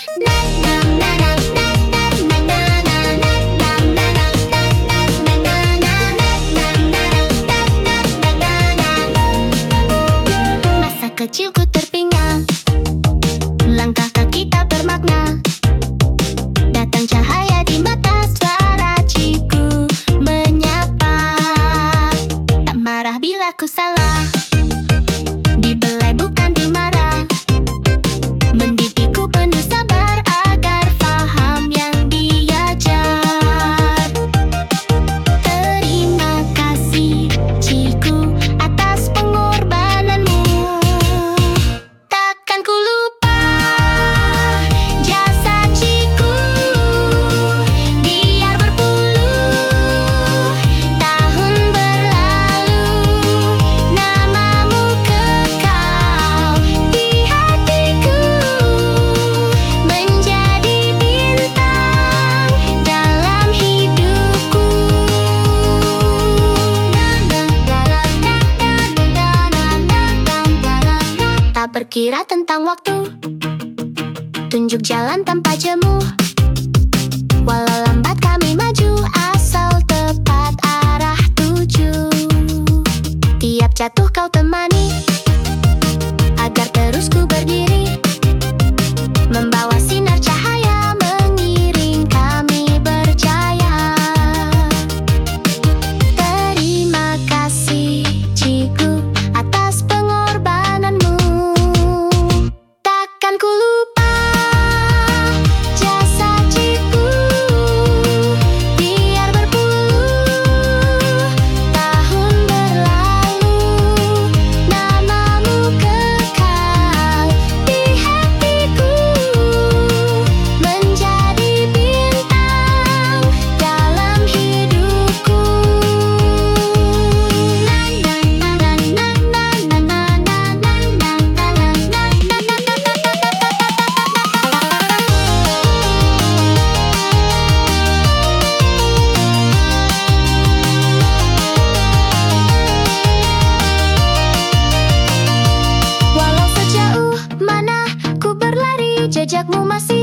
Masa kecilku terpinga Langkah kaki bermakna. Datang cahaya di mata suara ciku. Menyapa? Tak marah bila ku salah Berkira tentang waktu. Tunjuk jalan tanpa jemu Walau lambat kami maju Asal tepat arah tuju. Tiap jatuh kau temani Agar terus ku berdiri Jejakmu masih